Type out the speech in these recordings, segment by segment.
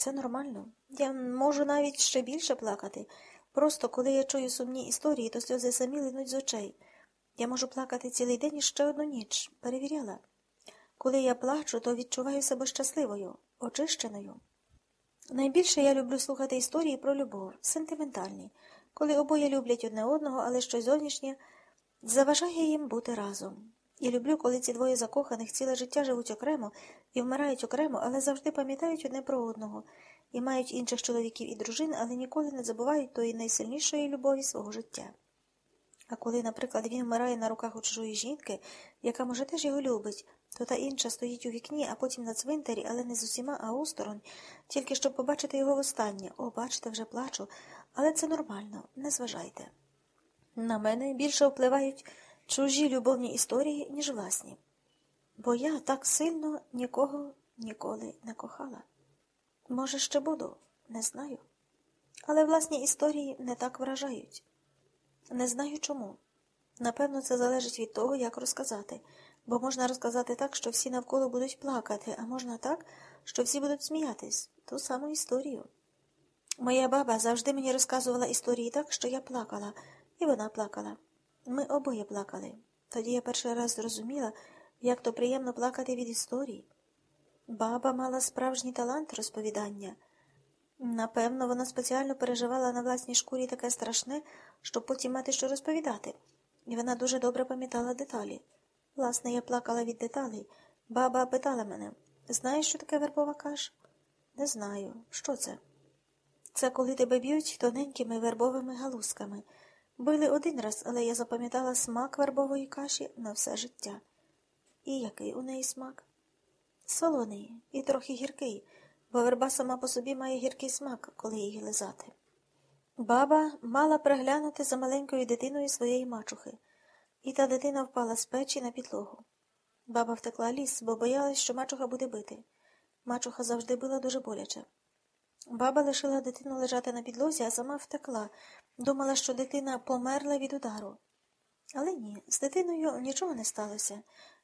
Це нормально. Я можу навіть ще більше плакати. Просто коли я чую сумні історії, то сльози самі линуть з очей. Я можу плакати цілий день і ще одну ніч. Перевіряла. Коли я плачу, то відчуваю себе щасливою, очищеною. Найбільше я люблю слухати історії про любов, сентиментальні, коли обоє люблять одне одного, але щось зовнішнє заважає їм бути разом. І люблю, коли ці двоє закоханих ціле життя живуть окремо і вмирають окремо, але завжди пам'ятають одне про одного і мають інших чоловіків і дружин, але ніколи не забувають тої найсильнішої любові свого життя. А коли, наприклад, він вмирає на руках у чужої жінки, яка, може, теж його любить, то та інша стоїть у вікні, а потім на цвинтарі, але не з усіма, а осторонь, тільки щоб побачити його востаннє. О, бачите, вже плачу, але це нормально, не зважайте. На мене більше впливають чужі любовні історії, ніж власні, бо я так сильно нікого ніколи не кохала. Може, ще буду, не знаю. Але власні історії не так вражають. Не знаю чому. Напевно, це залежить від того, як розказати, бо можна розказати так, що всі навколо будуть плакати, а можна так, що всі будуть сміятись ту саму історію. Моя баба завжди мені розказувала історії так, що я плакала, і вона плакала. Ми обоє плакали. Тоді я перший раз зрозуміла, як то приємно плакати від історії. Баба мала справжній талант розповідання. Напевно, вона спеціально переживала на власній шкурі таке страшне, щоб потім мати що розповідати, і вона дуже добре пам'ятала деталі. Власне, я плакала від деталей. Баба питала мене знаєш, що таке вербова каша? Не знаю. Що це? Це коли тебе б'ють тоненькими вербовими галузками. Били один раз, але я запам'ятала смак вербової каші на все життя. І який у неї смак? Солоний і трохи гіркий, бо верба сама по собі має гіркий смак, коли її лизати. Баба мала приглянути за маленькою дитиною своєї мачухи, і та дитина впала з печі на підлогу. Баба втекла ліс, бо боялась, що мачуха буде бити. Мачуха завжди била дуже боляче. Баба лишила дитину лежати на підлозі, а сама втекла, думала, що дитина померла від удару. Але ні, з дитиною нічого не сталося.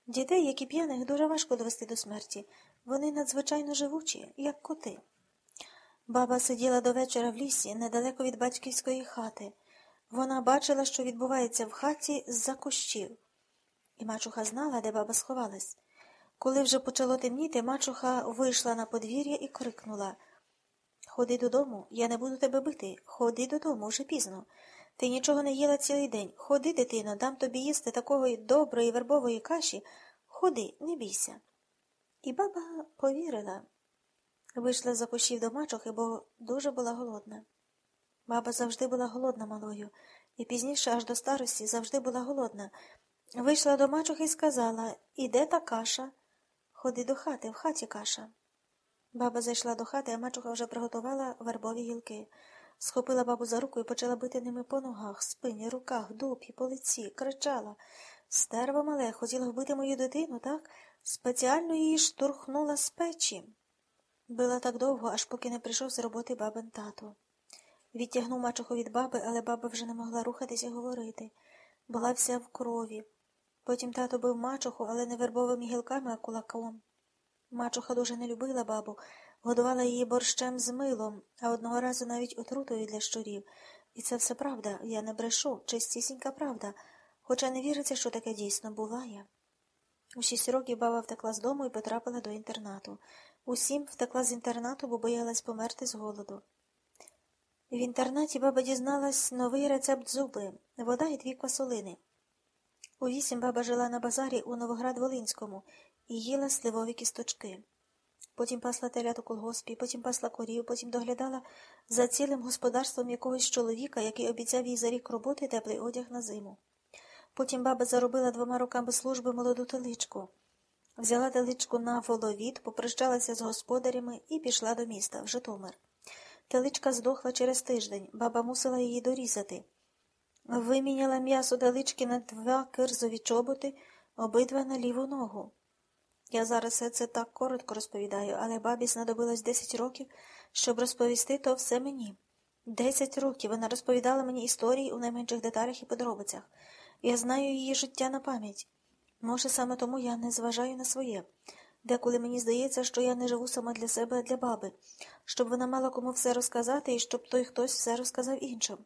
Дітей, як і п'яних, дуже важко довести до смерті. Вони надзвичайно живучі, як коти. Баба сиділа до вечора в лісі, недалеко від батьківської хати. Вона бачила, що відбувається в хаті з-за кущів. І мачуха знала, де баба сховалась. Коли вже почало темніти, мачуха вийшла на подвір'я і крикнула Ходи додому, я не буду тебе бити. Ходи додому, вже пізно. Ти нічого не їла цілий день. Ходи, дитино, дам тобі їсти такої доброї вербової каші. Ходи, не бійся. І баба повірила. Вийшла за кущів до мачухи, бо дуже була голодна. Баба завжди була голодна малою, і пізніше, аж до старості, завжди була голодна. Вийшла до мачухи і сказала Іде та каша? Ходи до хати, в хаті каша. Баба зайшла до хати, а мачуха вже приготувала вербові гілки. Схопила бабу за руку і почала бити ними по ногах, спині, руках, дупі, по лиці, кричала. Стерво мале, хотіла вбити мою дитину, так? Спеціально її штурхнула з печі. Била так довго, аж поки не прийшов з роботи бабин тато. Відтягнув мачуху від баби, але баба вже не могла рухатися і говорити. Була вся в крові. Потім тато бив мачуху, але не вербовими гілками, а кулаком. Мачуха дуже не любила бабу, годувала її борщем з милом, а одного разу навіть отрутою для щурів. І це все правда, я не брешу, чистісінька правда, хоча не віриться, що таке дійсно буває. У шість років баба втекла з дому і потрапила до інтернату. Усім втекла з інтернату, бо боялась померти з голоду. В інтернаті баба дізналась новий рецепт зуби, вода і дві квасолини. У вісім баба жила на базарі у Новоград-Волинському і їла сливові кісточки. Потім пасла телят у колгоспі, потім пасла корів, потім доглядала за цілим господарством якогось чоловіка, який обіцяв їй за рік роботи теплий одяг на зиму. Потім баба заробила двома роками служби молоду теличку. Взяла теличку на воловід, попрощалася з господарями і пішла до міста, в Житомир. Теличка здохла через тиждень, баба мусила її дорізати. Виміняла м'ясо телички на два кирзові чоботи, обидва на ліву ногу. Я зараз все це так коротко розповідаю, але бабі знадобилось десять років, щоб розповісти то все мені. Десять років вона розповідала мені історії у найменших деталях і подробицях. Я знаю її життя на пам'ять. Може, саме тому я не зважаю на своє. Деколи мені здається, що я не живу сама для себе, а для баби, щоб вона мала кому все розказати і щоб той хтось все розказав іншим.